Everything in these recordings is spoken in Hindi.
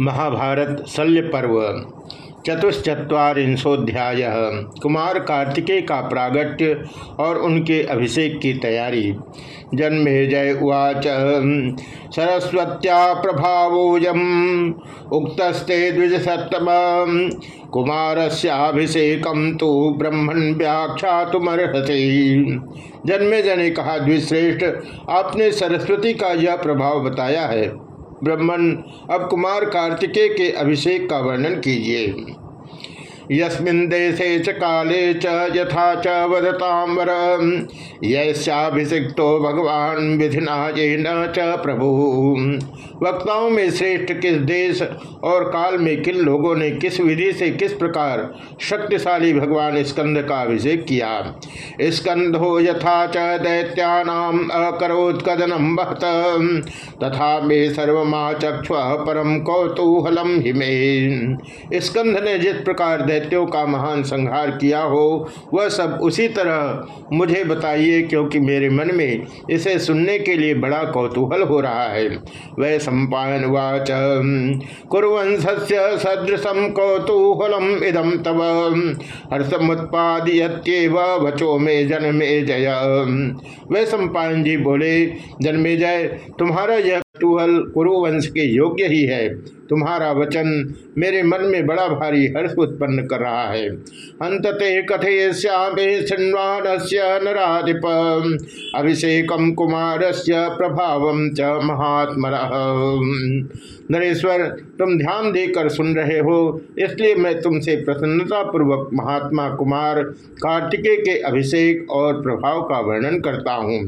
महाभारत शल्य पर्व, चतुश्चत्वारिंशोध्याय, कुमार कार्तिकेय का प्रागट्य और उनके अभिषेक की तैयारी। जन्मे जय उवाच, सरस्वत्या प्रभावोजम उक्तस्ते द्विजसत्तम कुमारस्याभिषेकम तो ब्रह्मण व्याख्या व्याख्यातुमर्हति। जन्मे जने कहा, द्विश्रेष्ठ, आपने सरस्वती का यह प्रभाव बताया है। ब्रह्मण अब कुमार कार्तिकेय के अभिषेक का वर्णन कीजिए। यस्मिन् च काले च यथा च वदतां वर। भगवान विधिना येन च प्रभु। वक्ताओं में श्रेष्ठ किस देश और काल में किन लोगों ने किस विधि से किस प्रकार शक्तिशाली भगवान स्कंद का अभिषेक किया? स्कंदो यथा च दैत्यानाम अकरोत्कदनम बहत तथा मे सर्वमा चक्ष परम कौतूहलम हिमे। स्कंद ने जिस प्रकार दैत्यों का महान संहार किया हो, वह सब उसी तरह मुझे बताइए, क्योंकि मेरे मन में इसे सुनने के लिए बड़ा कौतूहल हो रहा है। वह सम्पायन वाच कुरंशस्य सदृशम कौतूहलम इदम तव। हर्षमुत्पाद्यव वचो में जन्मे जय। वह सम्पायन जी बोले, जन्मे जय, तुम्हारा यह कुतूहल कुरुवंश के योग्य ही है। तुम्हारा वचन मेरे मन में बड़ा भारी हर्ष उत्पन्न कर रहा है। अंतते कथे श्यामे से नाधिप कुमार से प्रभाव च महात्म नरेश्वर, तुम ध्यान देकर सुन रहे हो, इसलिए मैं तुमसे प्रसन्नता पूर्वक महात्मा कुमार कार्तिकेय के अभिषेक और प्रभाव का वर्णन करता हूँ।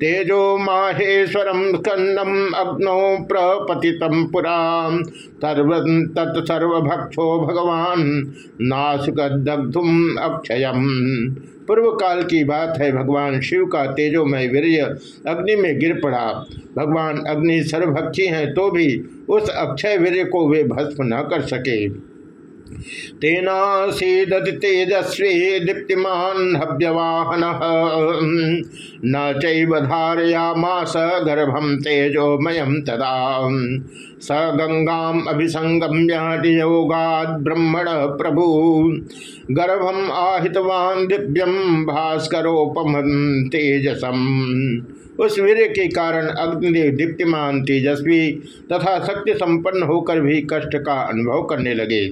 तेजो माहेश्वरम स्कंदम अग्नौ प्रपतितम पुरा तत्सर्वभक्षो भगवान नाशुकदग्धुम अक्षयम। पूर्व काल की बात है, भगवान शिव का तेजोमय वीर्य अग्नि में गिर पड़ा। भगवान अग्नि सर्वभक्षी हैं तो भी उस अक्षय वीर्य को वे भस्म न कर सके। तेनासीदति तेजस्वी दीप्तिमान हव्यवाहन। न चैवधारयामास गर्भम तेजोमयम तदा। स गंगाम अभिसंगम्य योगाद ब्रह्मण प्रभु। गर्भम आहितवान दिव्यम भास्करोपम तेजसम। उस वीर के कारण अग्निदेव दीप्तिमान, तेजस्वी तथा शक्ति संपन्न होकर भी कष्ट का अनुभव करने लगे।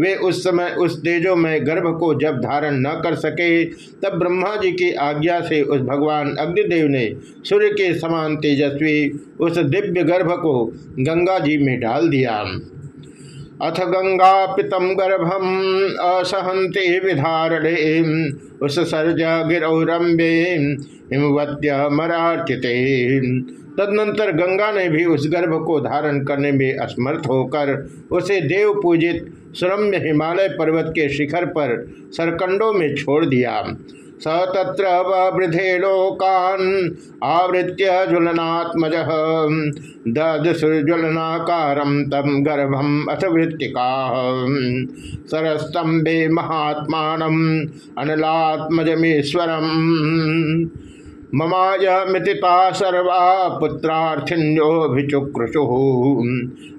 वे उस समय उस तेजो में गर्भ को जब धारण न कर सके, तब ब्रह्मा जी की आज्ञा से उस भगवान अग्निदेव ने सूर्य के समान तेजस्वी उस दिव्य गर्भ को गंगा जी में डाल दिया। अथ गंगा पितम गर्भम असहंते विधारणे। उस सर्ज गिरौरम्बे हिमवत्य मरार्चिते तदनंतर गंगा ने भी उस गर्भ को धारण करने में असमर्थ होकर उसे देव पूजित सुरम्य हिमालय पर्वत के शिखर पर सरकंडों में छोड़ दिया। स तत्र वृधे लोकान आवृत्य ज्वलनात्मज। दुर्ज्वलनाकार तम गर्भम अथ वृत्तिका। सरस्तंभे महात्मा अनलात्मजमेश्वरम। ममाय मितिता सर्वा पुत्रार्थिन्योभिचुक्रशु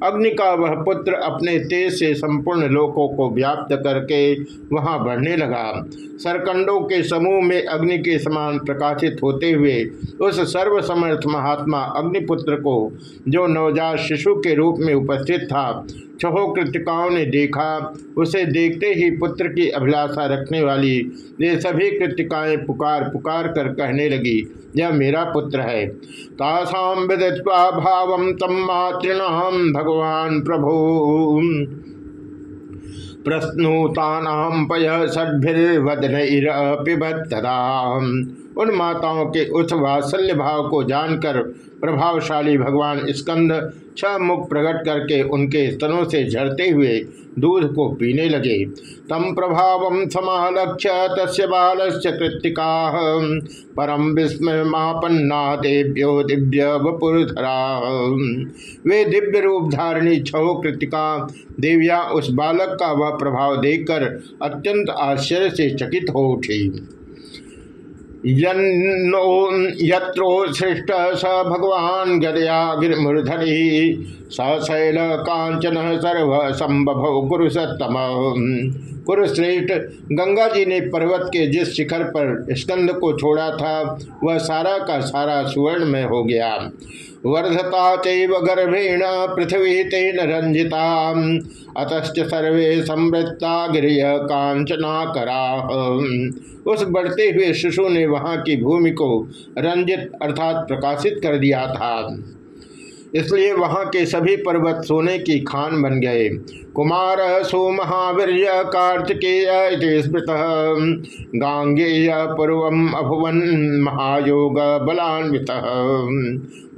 अग्नि का वह पुत्र अपने तेज से संपूर्ण लोकों को व्याप्त करके वहाँ बढ़ने लगा। सरकंडों के समूह में अग्नि के समान प्रकाशित होते हुए उस सर्वसमर्थ महात्मा अग्निपुत्र को, जो नवजात शिशु के रूप में उपस्थित था छहो कृतिकाओं ने देखा, उसे देखते ही पुत्र की अभिलाषा रखने वाली ये सभी कृतिकाएँ पुकार पुकार कर कहने लगी, यह मेरा पुत्र है। तासाम विदित्वा भाव तम मातृणाम भगवान प्रभु। उन माताओं के उस वात्सल्य भाव को जानकर प्रभावशाली भगवान स्कंद छह मुख प्रकट करके उनके स्तनों से झरते हुए दूध को पीने लगे। तम प्रभाव समालक्ष्य तस् बालस्य कृतिका परम विस्मय मापन्ना देव्यो दिव्य वपुरधरा। वे दिव्य रूप धारिणी छो कृतिका देविया उस बालक का वह प्रभाव देखकर अत्यंत आश्चर्य से चकित हो उठी। यत्रोत्सृष्ट स भगवान गदया गिरिमूर्धनि सशैल कांचन सर्व संभव गुरु सत्तम कुरुश्रेष्ठ गंगा जी ने पर्वत के जिस शिखर पर स्कंद को छोड़ा था, वह सारा का सारा सुवर्ण में हो गया। वर्धता चैव गर्भेण पृथ्वी तेन रंजिता अतश्च सर्वे समृत्ता गृह कांचना करा। उस बढ़ते हुए शिशु ने वहाँ की भूमि को रंजित अर्थात प्रकाशित कर दिया था। इसलिए वहाँ के सभी पर्वत सोने की खान बन गए। कुमार सो महावीर कार्तिकेय स्मृत। गांगेय पूर्व अभुवन महायोग बलान्वित।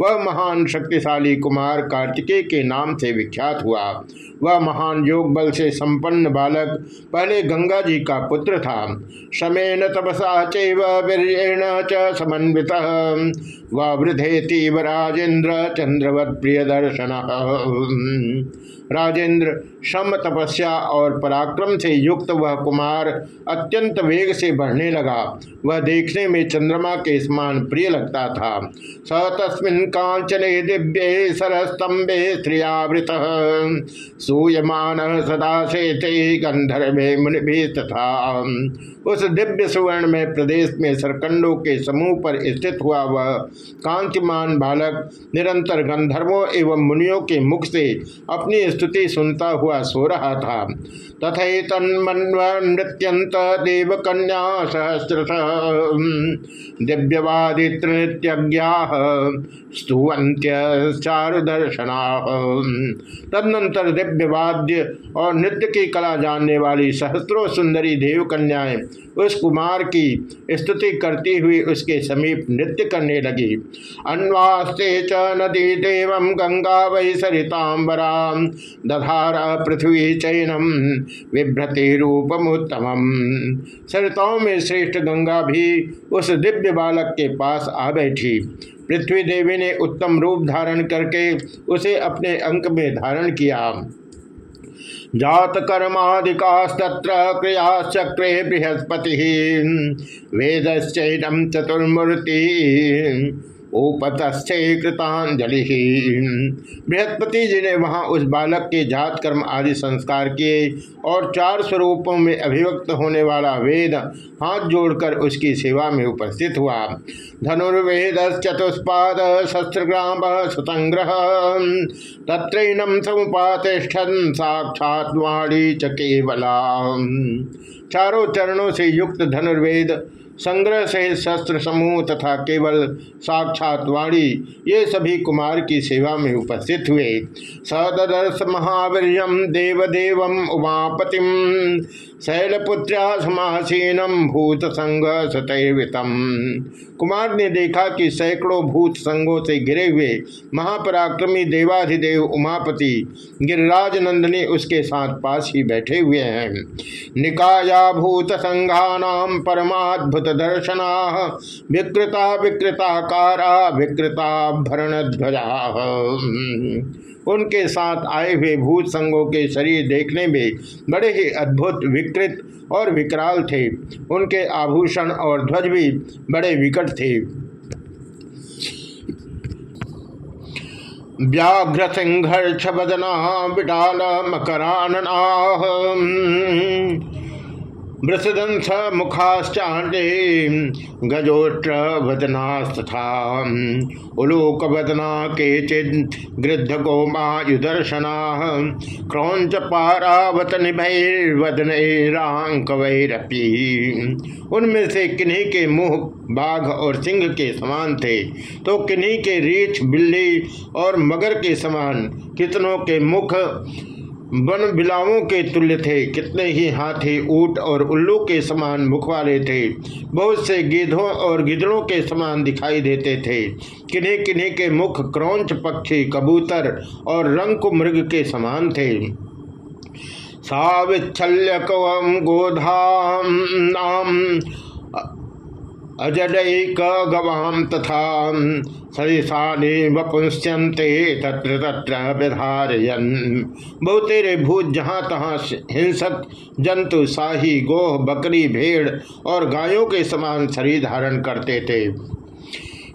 वह महान शक्तिशाली कुमार कार्तिकेय के नाम से विख्यात हुआ। वह महान योग बल से संपन्न बालक, पहले गंगा जी का पुत्र था। समेन तपसा चेवीर्ण च समन्वित। वह राजेन्द्र चंद्रवत प्रिय दर्शन राजेंद्र शम तपस्या और पराक्रम से युक्त वह कुमार अत्यंत वेग से बढ़ने लगा। वह देखने में चंद्रमा के समान प्रिय लगता था। स तस्मिन कांचने दिव्य सरस्तंभे स्त्रियावृत। सूयमान सदा से गंधर्वे मुनि तथा उस दिव्य सुवर्ण में प्रदेश में सरकंडों के समूह पर स्थित हुआ वह कांतिमान बालक निरंतर गंधर्वों एवं मुनियों के मुख से अपनी स्तुति सुनता हुआ, सो रहा था। तथा तन्मन्वृत्यंत देव कन्या सहस्र दिव्यवादित्र नृत्यज्ञा स्तुवंत्य चारुदर्शना तदनंतर दिव्यवाद्य और नृत्य की कला जानने वाली सहस्त्रों सुंदरी देव कन्याएँ उस कुमार की स्तुति करती हुई उसके समीप नृत्य करने लगी। अन्वास्ते च नदी देव गंगा वै सरितांबरा दधार पृथ्वी चैनम, विभ्रति रूपमुत्तम सरिताओं में श्रेष्ठ गंगा भी उस दिव्य बालक के पास आ बैठी। पृथ्वी देवी ने उत्तम रूप धारण करके उसे अपने अंक में धारण किया। जात कर्मादिकास्तत्र क्रियाचक्रे बृहस्पति, वेदश्चैनम चतुर्मूर्ति। उपतस्थे बृहस्पति जी ने वहाँ उस बालक के जात कर्म आदि संस्कार किए और चार स्वरूपों में अभिव्यक्त होने वाला वेद हाथ जोड़कर उसकी सेवा में उपस्थित हुआ। धनुर्वेद चतुष्पाद शस्त्रग्राम सुसंग्रह। तत्रैनम समुपातिष्ठन साक्षात वाणी च केवला चारों चरणों से युक्त धनुर्वेद संग्रह से शस्त्र समूह तथा केवल साक्षात वाणी, ये सभी कुमार की सेवा में उपस्थित हुए। सदर्श महावीर देवदेव उमापतिम शैलपुत्र्या समासीनम भूत संघ सतैवितम कुमार ने देखा कि सैकड़ों भूत संघों से घिरे हुए महापराक्रमी देवाधिदेव उमापति गिरिराज नंदनी उसके साथ पास ही बैठे हुए हैं। निकाया भूत संघानाम परमाद्भुत दर्शना विकृता, विकृताकारा, विकृता भरण ध्वजा उनके साथ आए हुए भूत संघों के शरीर देखने में बड़े ही अद्भुत, विकृत और विकराल थे। उनके आभूषण और ध्वज भी बड़े विकट थे। व्याघ्र सिंघर्ष बदना, विटाल मकरानना। वृषदंस मुखाश्चाण्डे गजोत्र वदनास्तथा उलोक वदना के गृद्ध गोमायुदर्शना क्रौच पारावत निभैर्वदनैरांक वैरपी उनमें से किन्हीं के मुँह, बाघ और सिंह के समान थे। तो किन्हीं के रीछ, बिल्ली और मगर के समान, कितनों के मुख वन बिलावों के तुल्य थे, कितने ही हाथी, ऊट और उल्लू के समान मुख वाले थे। बहुत से गिधों और गिदड़ों के समान दिखाई देते थे। किन्हीं किन्हीं के मुख क्रौच पक्षी, कबूतर और रंग मृग के समान थे। गोधाम अजडैक गवाम तथा सरिशाने वपुंस्यंते तत्र तत्र विधारयन। बहुतेरे भूत जहाँ तहाँ हिंसक जंतु शाही गोह, बकरी, भेड़ और गायों के समान शरीर धारण करते थे।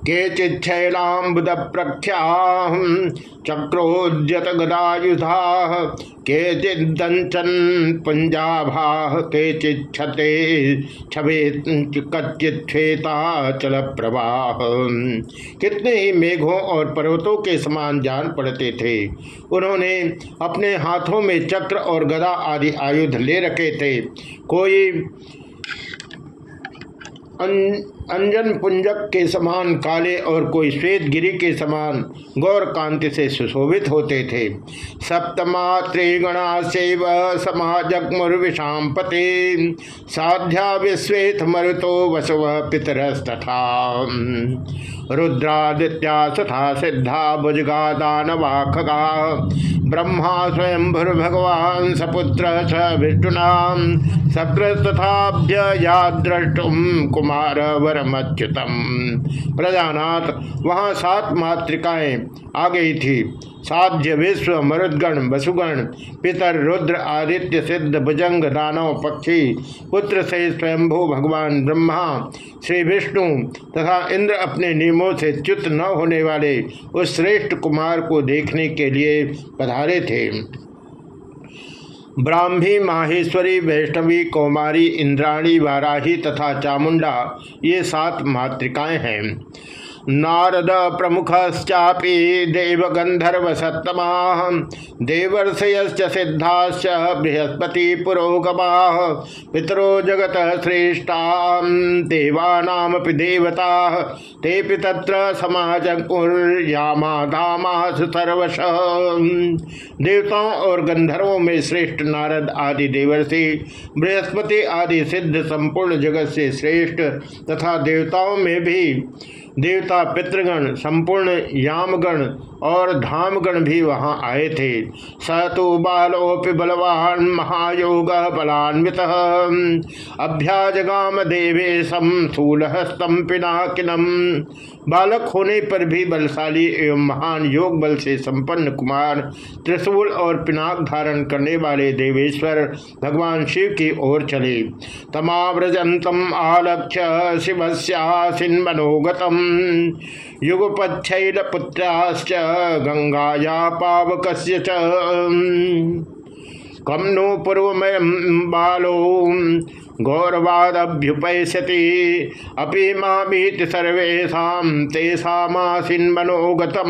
केचिच्छैलाबुद प्रख्या चक्रोद्यत गदायुधा केचिदंचन पंजाभा केचिच्छते छवे कच्चिच्छेता चल प्रवाह कितने ही मेघों और पर्वतों के समान जान पड़ते थे। उन्होंने अपने हाथों में चक्र और गदा आदि आयुध ले रखे थे। कोई अंजन पुंजक के समान काले और कोई श्वेत गिरी के समान गौर कांति से सुशोभित होते थे। सप्तमात्रिगणा सेव समाजगमुर्विषाम पते साध्या विश्वेत मरुतो वसव पितरस्तथा। रुद्रादित्या तथा सिद्धा भुजगा दानवा खगा, ब्रह्मा स्वयं भगवान सपुत्र स विष्णुना सक्र तथाभ्य द्रष्टुम कुमार वरमच्युतम प्रजानाथ, वहाँ सात मातृकाएँ आ गई थी। साध्य विश्व, मरुदगण, वसुगण, पितर, रुद्र, आदित्य, सिद्ध, भुजंग, दानव, पक्षी, पुत्र से स्वयंभू, भगवान, ब्रह्मा, श्री विष्णु तथा इंद्र अपने नियमों से च्युत न होने वाले उस श्रेष्ठ कुमार को देखने के लिए पधारे थे। ब्राह्मी माहेश्वरी वैष्णवी कौमारी इंद्राणी वाराही तथा चामुंडा ये सात मातृकाएँ हैं। नारद प्रमुखश्चापि देवगंधर्व सत्तमा देवर्षयश्च सिद्धाश्च बृहस्पति पुरोगमा पितरो जगत श्रेष्ठा, देवानामपि देवता तेपि तत्र सर्वश देवताओं और गंधर्वों में श्रेष्ठ नारद आदि देवर्षि, बृहस्पति आदि सिद्ध संपूर्ण जगत से श्रेष्ठ तथा देवताओं में भी देवता पितृगण, संपूर्ण यामगण और धामगण भी वहाँ आए थे। स तो बालोपि बलवान महायोग बलान्वित। अभ्याजगाम देवेशम स्थूलहस्तम पिनाकिनम बालक होने पर भी बलशाली एवं महान योग बल से संपन्न कुमार, त्रिशूल और पिनाक धारण करने वाले देवेश्वर भगवान शिव की ओर चले। तमाव्रजंतम आलक्ष्य शिवस्यासिन मनोगतम युगपच्छैल गंगाया पावक कम नो पूर्वमय बालो गौरवादभ्युपैष्यति अपि मामीति सर्वेशा तेषामासीन मनोगतम।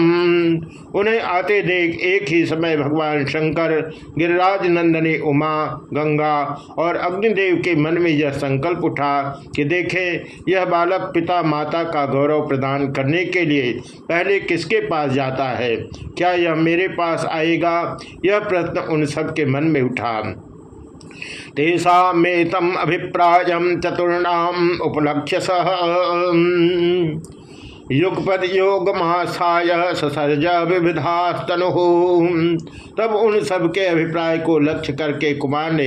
उन्हें आते देख एक ही समय भगवान शंकर, गिरिराज नंदनी, उमा, गंगा और अग्निदेव के मन में यह संकल्प उठा कि देखे, यह बालक पिता माता का गौरव प्रदान करने के लिए पहले किसके पास जाता है? क्या यह मेरे पास आएगा? यह प्रश्न उन सब के मन में उठा। तेषामेतम अभिप्राय चतुर्णाम उपलक्ष्य सह युगपद योग महासाय ससर्ज विविधास्तनु। तब उन सबके अभिप्राय को लक्ष्य करके कुमार ने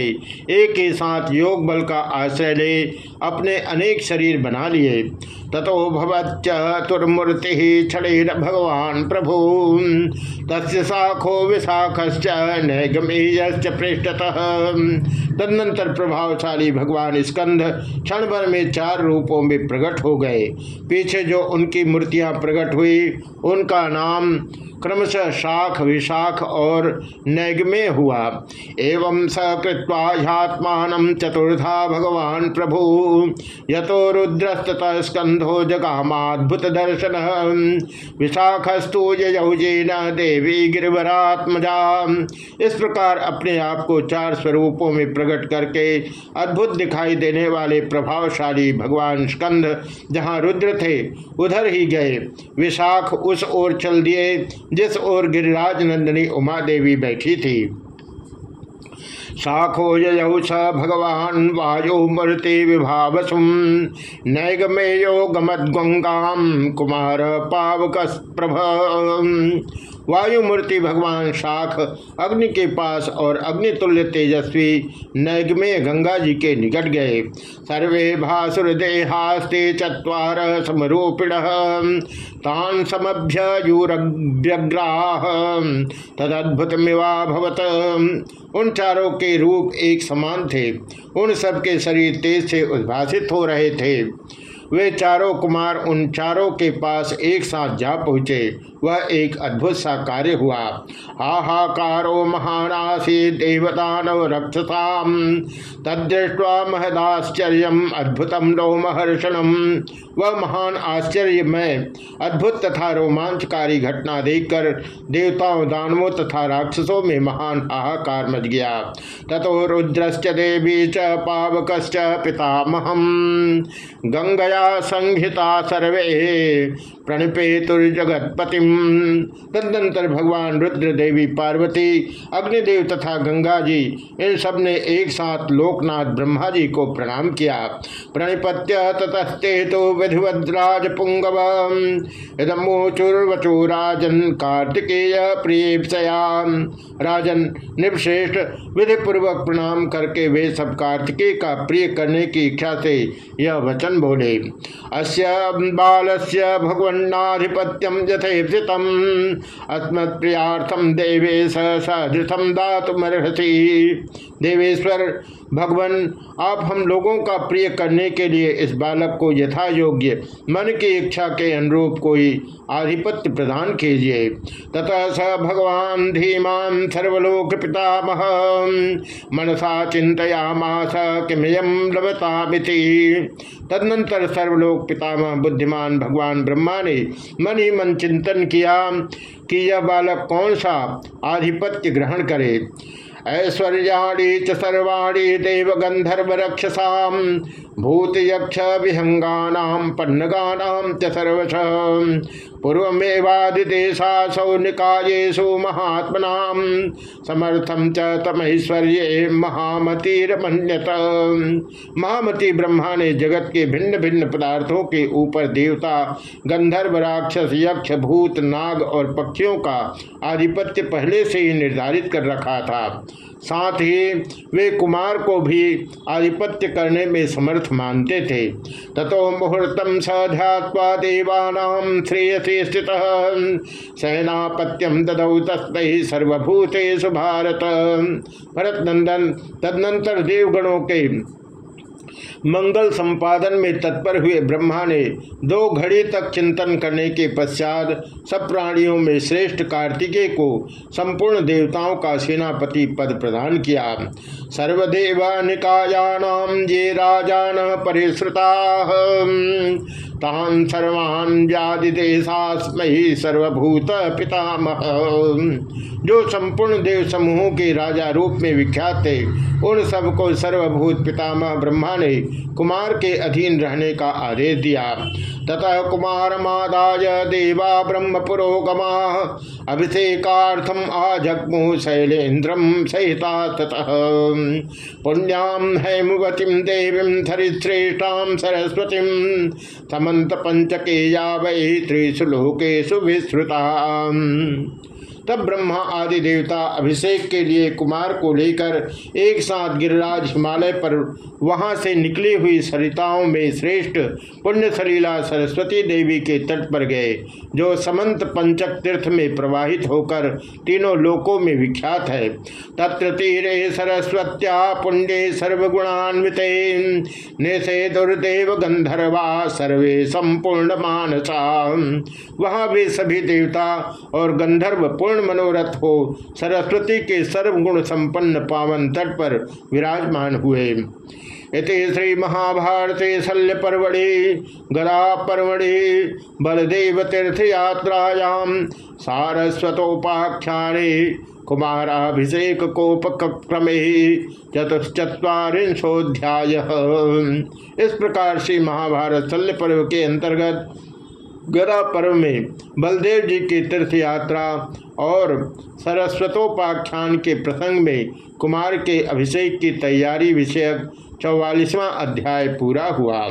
एक ही साथ योग बल का आश्रय ले। अपने अनेक शरीर बना लिए। ततो भवच्चतुर्मूर्ति क्षण भगवान प्रभु तस्य शाखो विशाखश्च नैगमेयश्च पृष्ठतः। तदनंतर प्रभावशाली भगवान स्कंध क्षण भर में चार रूपों में प्रकट हो गए। पीछे जो उनकी मूर्तियाँ प्रकट हुई, उनका नाम क्रमशः शाख, विशाख और नैगमे हुआ। एवं सकृत्वात्मान चतुर्धा भगवान प्रभु। यतो रुद्रस्तत स्कंधो जगामाद्भुत दर्शन विशाखस्तु यौजेन देवी गिरवरात्मजा। इस प्रकार अपने आप को चार स्वरूपों में प्रकट करके अद्भुत दिखाई देने वाले प्रभावशाली भगवान स्कंध जहाँ रुद्र थे, उधर ही गए। विशाख उस ओर चल दिए जिस ओर गिरिराज नंदिनी उमा देवी बैठी थी। साखो यौ स भगवान वायु मृति विभावसुम नैगमेयो गंगा कुमार पावक प्रभ। वायु मूर्ति भगवान शाख, अग्नि के पास और अग्नितुल्य तेजस्वी नैगमेय गंगा जी के निकट गए। सर्वे भासुर देहास्ते चुर समरूपिण, तान समभ्यूरग्राह तदद्भुत मिवाभवत उन चारों के रूप एक समान थे। उन सबके शरीर तेज से उद्भासित हो रहे थे। वे चारों कुमार उन चारों के पास एक साथ जा पहुँचे। वह एक अद्भुत सा कार्य हुआ। हाहाकारो महानासी देवतानव रक्षसाम। तदृष्टवा महदाश्चर्य अद्भुतम रोमहर्षणम। वह महान आश्चर्य में अद्भुत तथा रोमांचकारी घटना देखकर देवताओं, दानवों तथा राक्षसों में महान हाहाकार मच गया। तथो रुद्रश्च देवी च पावक पितामहम। गंगया संहिता सर्वे प्रणिपेतुर्जगतपति तदनंतर भगवान रुद्र देवी पार्वती, अग्निदेव तथा गंगा जी, इन सबने एक साथ लोकनाथ ब्रह्मा जी को प्रणाम किया। प्रणिपत्य ततस्ते तो विधिवद्राज पुंगव इदमोचुर्वचो राजन कार्तिकेय प्रियया राजन निवश्रेष्ठ विधि पूर्वक प्रणाम करके वे सब कार्तिकेय का प्रिय करने की इच्छा से यह वचन बोले। अस्य बालस्य भगवन्नाधिपत्यम यथेषितम अस्मत् प्रियार्थम देवेश सहृतम दातुमर्हसी। देवेश्वर भगवान, आप हम लोगों का प्रिय करने के लिए इस बालक को यथा योग्य मन की इच्छा के अनुरूप कोई आधिपत्य प्रदान कीजिए। तथा स भगवान धीमान सर्वलोक पितामह मनसा चिंतयामास किमयम लभता तदनंतर सर्वलोक पितामह बुद्धिमान भगवान ब्रह्मा ने मन ही मन चिंतन किया कि यह बालक कौन सा आधिपत्य ग्रहण करे। ऐश्वर्याणी च सर्वाणी देव गंधर्व रक्षसा भूत यक्ष विहंगा पन्नगा सर्वश। पूर्वमेवादिदेशासौ निकायेशु महात्मना समर्थम च तमैश्वर्य महामतिरमन्यत। महामति ब्रह्मा ने जगत के भिन्न भिन्न पदार्थों के ऊपर देवता, गंधर्व राक्षस, यक्ष, भूत, नाग और पक्षियों का आधिपत्य पहले से ही निर्धारित कर रखा था। साथ ही वे कुमार को भी आधिपत्य करने में समर्थ मानते थे। ततो मुहूर्तम सध्यात्वा देवानाम श्रेयसी स्थित सेनापत्यम ददौ तस्त सर्वभूते भारत। भरत नंदन तदनंतर देवगणों के मंगल संपादन में तत्पर हुए ब्रह्मा ने दो घड़ी तक चिंतन करने के पश्चात सब प्राणियों में श्रेष्ठ कार्तिकेय को संपूर्ण देवताओं का सेनापति पद प्रदान किया। सर्वदेवा निकायानाम ये राजान परिश्रुता। तान सर्वान व्याधि देशास्मयी सर्वभूत पितामह जो संपूर्ण देव समूहों के राजा रूप में विख्यात थे, उन सबको सर्वभूत पितामह ब्रह्मा ने कुमार के अधीन रहने का आदेश दिया। ततः कुमार मादाय देवा ब्रह्म पुरोगमा। अभिषेकार्थम आजग्मु शैलेन्द्रम सहिता ततः पुण्याम हेमवतीम देवी धरिश्रेष्ठा सरस्वती। समंत पंचके या वै त्रिशुलोकेशु विश्रुता तब ब्रह्मा आदि देवता अभिषेक के लिए कुमार को लेकर एक साथ गिरिराज हिमालय पर वहाँ से निकली हुई सरिताओं में श्रेष्ठ पुण्य सलीला सरस्वती देवी के तट पर गए, जो समंत पंचक तीर्थ में प्रवाहित होकर तीनों लोकों में विख्यात है। तत्र तीरे सरस्वत्या पुण्य सर्वगुणान्वित निषे दुर्देव गंधर्वा सर्वे संपूर्ण मानसा। वहाँ भी सभी देवता और गंधर्व पूर्ण मनोरथ हो, सरस्वती के सर्वगुण संपन्न पावन तट पर विराजमान हुए। इति श्री महाभारते शल्य परवड़ि गदा परवड़ि बलदेव तीर्थयात्रायाम सारस्वतोपाख्याने कुमाराभिषेक कोपक्रमे चतुश्चत्वारिंशोध्याय इस प्रकार से महाभारत शल्य पर्व के अंतर्गत गदा पर्व में बलदेव जी की तीर्थ यात्रा और सरस्वतोपाख्यान के प्रसंग में कुमार के अभिषेक की तैयारी विषयक चौवालीसवां अध्याय पूरा हुआ।